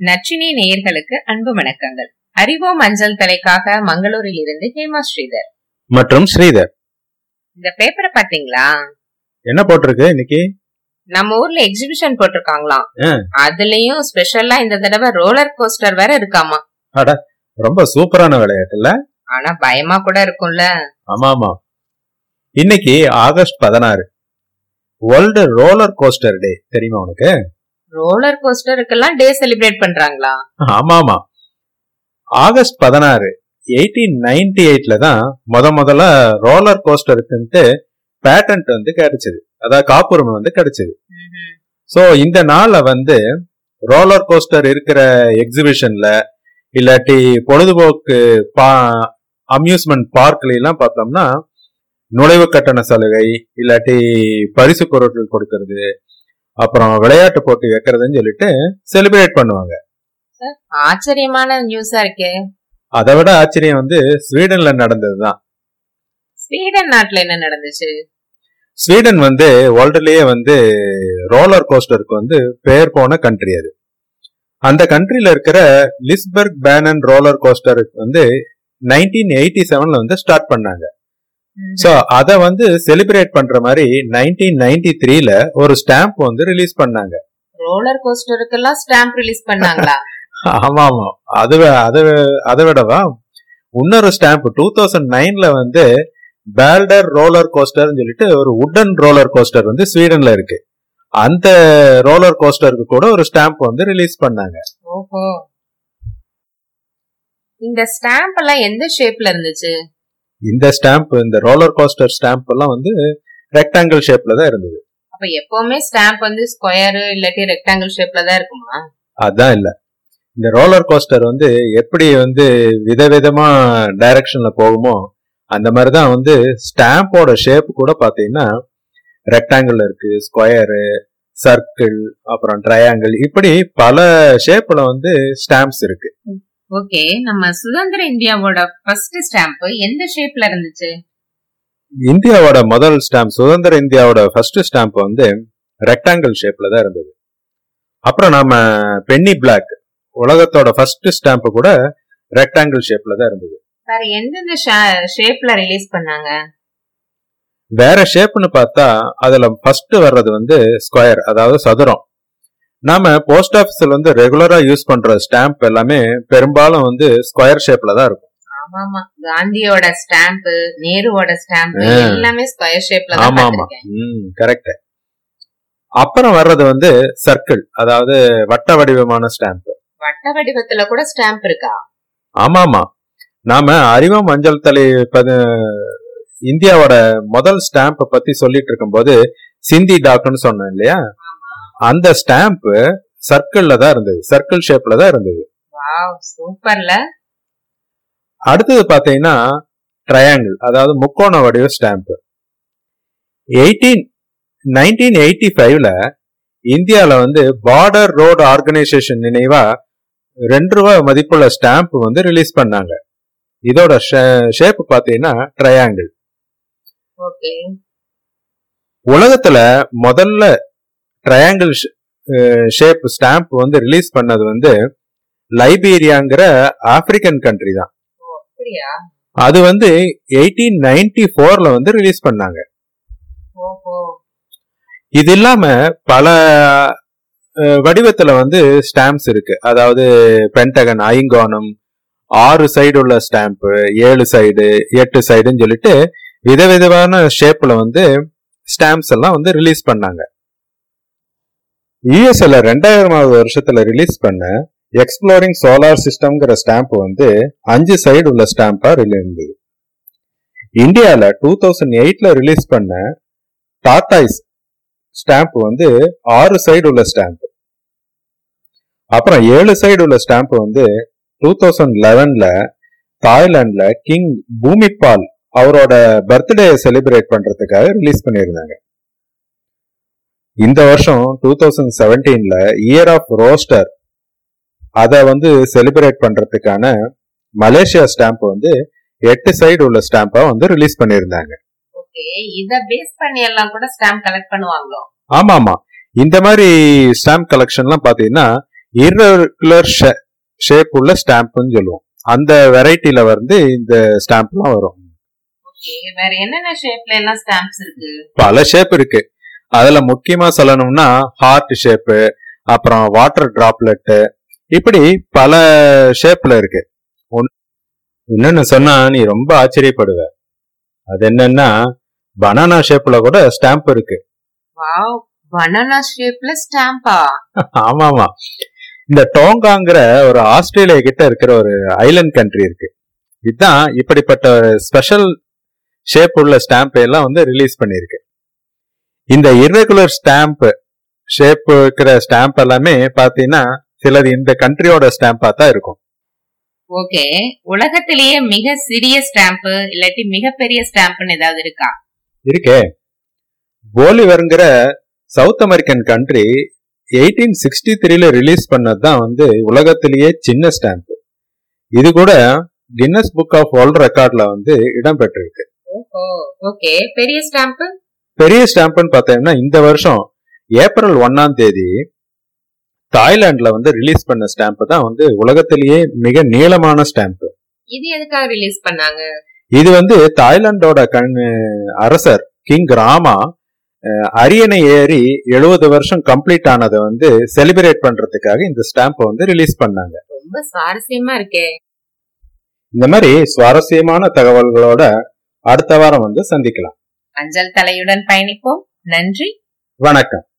நச்சினி நேயர்களுக்கு அன்பு வணக்கங்கள். அறிவோம் அஞ்சல் தலைக்காக மங்களூரில் இருந்து ஹேமா ஸ்ரீதர். மற்றும் ஸ்ரீதர். இந்த பேப்பரை பாத்தீங்களா என்ன போட்டிருக்கு இன்னைக்கு? நம்ம ஊர்ல எக்ஸிபிஷன் போட்டிருக்காங்களாம். அதுலயும் ஸ்பெஷலா இந்த தடவை ரோலர் கோஸ்டர் வேற இருக்காமா? ரொம்ப சூப்பரான விளையாட்டுல ஆனா பயமா கூட இருக்கும்ல. ஆமா ஆமா இன்னைக்கு ஆகஸ்ட் பதினாறு. வேர்ல்டு ரோலர் கோஸ்டர் டே தெரியுமா உனக்கு? ரோலர் கோஸ்டருக்கெல்லாம் டே செலிப்ரேட் பண்றாங்களா? ஆமா ஆமா ஆகஸ்ட் பதினாறு எயிட்டீன் நைன்டி எயிட்ல தான் முத முதல்ல ரோலர் கோஸ்டருக்குன்ட்டு பேட்டன்ட் வந்து கிடைச்சது. அதாவது காப்புரிமை வந்து கிடைச்சது. சோ இந்த நாள்ல வந்து ரோலர் கோஸ்டர் இருக்கிற எக்ஸிபிஷன்ல இல்லாட்டி பொழுதுபோக்கு பா அம்யூஸ்மெண்ட் பார்க்ல எல்லாம் பார்த்தோம்னா நுழைவு கட்டண சலுகை இல்லாட்டி பரிசு பொருட்கள் கொடுக்கறது அப்புறம் விளையாட்டு போட்டி வைக்கிறதுன்னு சொல்லிட்டு செலிப்ரேட் பண்ணுவாங்க. ஆச்சரியமான நியூஸா இருக்கே. அதை விட ஆச்சரியம் வந்து ஸ்வீடன்ல நடந்ததுதான். ஸ்வீடன் நாட்டுல என்ன நடந்துச்சு? ஸ்வீடன் வந்து வேர்ல்டுலயே வந்து ரோலர் கோஸ்டருக்கு வந்து பெயர் போன கண்ட்ரி அது. அந்த கண்ட்ரில இருக்கிற லிஸ்பர்க் பேனன் ரோலர் கோஸ்டருக்கு வந்து நைன்டீன் எயிட்டி செவன்ல வந்து ஸ்டார்ட் பண்ணாங்க. சோ அத வந்து செலிப்ரேட் பண்ற மாதிரி நைன்டீன் நைன்டி த்ரீல ஒரு ஸ்டாம்ப் வந்து ரிலீஸ் பண்ணாங்க. ரோலர் கோஸ்டருக்கெல்லாம் ஸ்டாம்ப் ரிலீஸ் பண்ணாங்களா? ஆமா ஆமா அது அது அதை விடவா? இன்னொரு ஸ்டாம்ப் டூ தௌசண்ட் நைன்ல வந்து பேல்டர் ரோலர் கோஸ்டர்னு சொல்லிட்டு ஒரு உடன் ரோலர் கோஸ்டர் வந்து ஸ்வீடன்ல இருக்கு. அந்த ரோலர் கோஸ்டருக்கு கூட ஒரு ஸ்டாம்ப் வந்து ரிலீஸ் பண்ணாங்க. ஓஹோ. இந்த ஸ்டாம்ப் எல்லாம் எந்த ஷேப்ல இருந்துச்சு? இந்த ஸ்டாம்ப் இந்த ரோலர் கோஸ்டர் ஸ்டாம்ப் எல்லாம் வந்து ரெக்டாங்கிள் ஷேப்ல தான் இருந்தது. அப்ப எப்பவுமே ஸ்டாம்ப் வந்து ஸ்கொயர் இல்லாட்டி ரெக்டாங்கிள் ஷேப்ல தான் இருக்குமா? அதான் இல்ல. இந்த ரோலர் கோஸ்டர் வந்து எப்படி வந்து விதவிதமா டைரக்ஷன்ல போகுமோ அந்த மாதிரி தான் வந்து ஸ்டாம்போட ஷேப் கூட பாத்தீங்கன்னா ரெக்டாங்கிள் இருக்கு ஸ்கொயரு சர்க்கிள் அப்புறம் ட்ரையாங்கிள் இப்படி பல ஷேப்ல வந்து ஸ்டாம்ப்ஸ் இருக்கு. ஓகே நம்ம சுதந்திர இந்தியாவோட ஃபர்ஸ்ட் ஸ்டாம்ப் எந்த ஷேப்ல இருந்துச்சு? இந்தியாவோட முதல் ஸ்டாம்ப் சுதந்திர இந்தியாவோட ஃபர்ஸ்ட் ஸ்டாம்ப் வந்து ரெக்டாங்கிள் ஷேப்ல தான் இருந்தது. அப்புறம் நாம பென்னி பிளாக் உலகத்தோட ஃபர்ஸ்ட் ஸ்டாம்ப் கூட ரெக்டாங்கிள் ஷேப்ல தான் இருந்தது. வேற எந்தெந்த ஷேப்ல ரிலீஸ் பண்ணாங்க? வேற ஷேப்னு பார்த்தா அதுல ஃபர்ஸ்ட் வர்றது வந்து ஸ்கொயர் அதாவது சதுரம். நாம போஸ்ட் ஆபீஸ்ல வந்து ரெகுலரா யூஸ் பண்ற ஸ்டாம்ப் எல்லாமே பெரும்பாலும் வந்து ஸ்கொயர் ஷேப்ல தான் இருக்கும். ஆமா ஆமா காந்தியோட ஸ்டாம்ப் நேருவோட ஸ்டாம்ப் ஆ. எல்லாமே ஸ்கொயர் ஷேப்ல தான் ஆமா ஆமா பார்த்திருக்கேன். ம் கரெக்ட் அப்புறம் வர்றது வந்து சர்க்கிள் அதாவது வட்ட வடிவமான ஸ்டாம்ப் வட்ட வடிவத்துல கூட ஸ்டாம்ப் இருக்கா? ஆமா ஆமா நாம அறிவம் மஞ்சள் தலை இந்தியாவோட முதல் ஸ்டாம்ப் பத்தி சொல்லிட்டு இருக்கும்போது சிந்தி டாக்னு சொன்னேன் இல்லையா? அந்த ஸ்டாம்ப் சர்க்கிள்ல தான் இருந்தது. சர்க்கிள் ஷேப்ல தான் இருந்தது. சூப்பர்ல. அடுத்தது பாத்தீங்கன்னா ட்ரையாங்கிள் அதாவது முக்கோண வடிவ ஸ்டாம்ப் எயிட்டீன் நைன்டீன் எயிட்டி ஃபைவ்ல இந்தியால வந்து பார்டர் ரோடு ஆர்கனைசேஷன் நினைவா ரெண்டு ரூபா மதிப்புள்ள ஸ்டாம்ப் வந்து ரிலீஸ் பண்ணாங்க. இதோட ஷேப் பாத்தீங்கன்னா ட்ரையாங்கிள் உலகத்துல முதல்ல ட்ரையாங்கிள் ஷேப் ஸ்டாம்ப் வந்து ரிலீஸ் பண்ணது வந்து லைபீரியாங்கிற ஆப்பிரிக்கன் கண்ட்ரி தான். அது வந்து எயிட்டீன் நைன்டி ஃபோர்ல வந்து ரிலீஸ் பண்ணாங்க. இது இல்லாம பல வடிவத்துல வந்து ஸ்டாம்ப்ஸ் இருக்கு. அதாவது பென்டகன் ஐங்கோணம் ஆறு சைடு உள்ள ஸ்டாம்ப் ஏழு சைடு எட்டு சைடுன்னு சொல்லிட்டு விதவிதமான ஷேப்ல வந்து ஸ்டாம்ப்ஸ் எல்லாம் வந்து ரிலீஸ் பண்ணாங்க. யூஎஸ்ல ரெண்டாயிரமாவது வருஷத்துல ரிலீஸ் பண்ண எக்ஸ்ப்ளோரிங் சோலார் சிஸ்டம்ங்கிற ஸ்டாம்ப் வந்து அஞ்சு சைடு உள்ள ஸ்டாம்பா இருந்தது. இந்தியாவில் டூ தௌசண்ட் எயிட்ல ரிலீஸ் பண்ண டாட்டாய்ஸ் ஸ்டாம்ப் வந்து ஆறு சைடு உள்ள ஸ்டாம்ப் அப்புறம் ஏழு சைடு உள்ள ஸ்டாம்ப் வந்து டூ தௌசண்ட் லெவன்ல தாய்லாந்துல கிங் பூமிபால் அவரோட பர்த்டே செலிப்ரேட் பண்றதுக்காக ரிலீஸ் பண்ணியிருந்தாங்க. இந்த வருஷம் டூ தௌசண்ட் செவன்டீன்ல இயர் ஆஃப் ரோஸ்டர் அதை வந்து செலிப்ரேட் பண்றதுக்கான மலேசியா ஸ்டாம்ப் வந்து எட்டு சைடு உள்ள ஸ்டாம்பா வந்து ரிலீஸ் பண்ணியிருந்தாங்க. ஸ்டாம்ப் ஆமா ஆமா இந்த மாதிரி ஸ்டாம்ப் கலெக்ஷன்லாம் பாத்தீங்கன்னா irregular ஷேப் உள்ள ஸ்டாம்ப்னு சொல்லுவோம். அந்த வெரைட்டில வந்து இந்த ஸ்டாம்ப்லாம் வரும். என்னென்ன ஷேப்ல எல்லாம் ஸ்டாம்ப்ஸ் இருக்கு? பல ஷேப் இருக்கு. அதுல முக்கியமா சொல்லணும்னா ஹார்ட் ஷேப்பு அப்புறம் வாட்டர் டிராப்லெட் இப்படி பல ஷேப்ல இருக்கு. இன்னொன்னு சொன்னா நீ ரொம்ப ஆச்சரியப்படுவ. அது என்னன்னா பனானா ஷேப்ல கூட ஸ்டாம்ப் இருக்கு. பனானா ஷேப்ல ஸ்டாம்பா ஆமா ஆமா இந்த டோங்காங்கிற ஒரு ஆஸ்திரேலியா கிட்ட இருக்கிற ஒரு ஐலண்ட் கண்ட்ரி இருக்கு. இதுதான் இப்படிப்பட்ட ஸ்பெஷல் ஷேப் உள்ள ஸ்டாம்ப் எல்லாம் வந்து ரிலீஸ் பண்ணிருக்கு இந்த இர்ரெகுலர் ஸ்டாம்ப் ஷேப் இருக்கிற ஸ்டாம்ப் எல்லாமே பாத்தீங்கன்னா சிலது இந்த கண்ட்ரியோட ஸ்டாம்பா தான் இருக்கும். ஓகே உலகத்திலேயே மிக சிறிய ஸ்டாம்ப் இல்லாட்டி மிகப்பெரிய ஸ்டாம்ப்னு ஏதாவது இருக்கா? இருக்கே. போலிவருங்கிற South American country eighteen sixty த்ரீல ரிலீஸ் பண்ணது தான் வந்து உலகத்திலேயே சின்ன ஸ்டாம்ப் இது கூட கின்னஸ் புக் ஆஃப் வேர்ல்ட் ரெக்கார்ட்ல வந்து இடம்பெற்றிருக்கு ஓஹோ. ஓகே பெரிய ஸ்டாம்ப் பெரிய ஸ்டாம்ப்னு பார்த்தோம்னா இந்த வருஷம் ஏப்ரல் ஒன்னாம் தேதி தாய்லாந்துல வந்து ரிலீஸ் பண்ண ஸ்டாம்ப் தான் வந்து உலகத்திலேயே மிக நீளமான ஸ்டாம்ப் இது எதுக்காக ரிலீஸ் பண்ணாங்க? இது வந்து தாய்லாந்தோட கண் அரசர் கிங் ராமா அரியணை ஏறி எழுபது வருஷம் கம்ப்ளீட் ஆனதை வந்து செலிப்ரேட் பண்றதுக்காக இந்த ஸ்டாம்பை வந்து ரிலீஸ் பண்ணாங்க. ரொம்ப சுவாரஸ்யமா இருக்கே. இந்த மாதிரி சுவாரஸ்யமான தகவல்களோட அடுத்த வாரம் வந்து சந்திக்கலாம். அஞ்சல் தலையுடன் பயணிப்போம். நன்றி. வணக்கம்.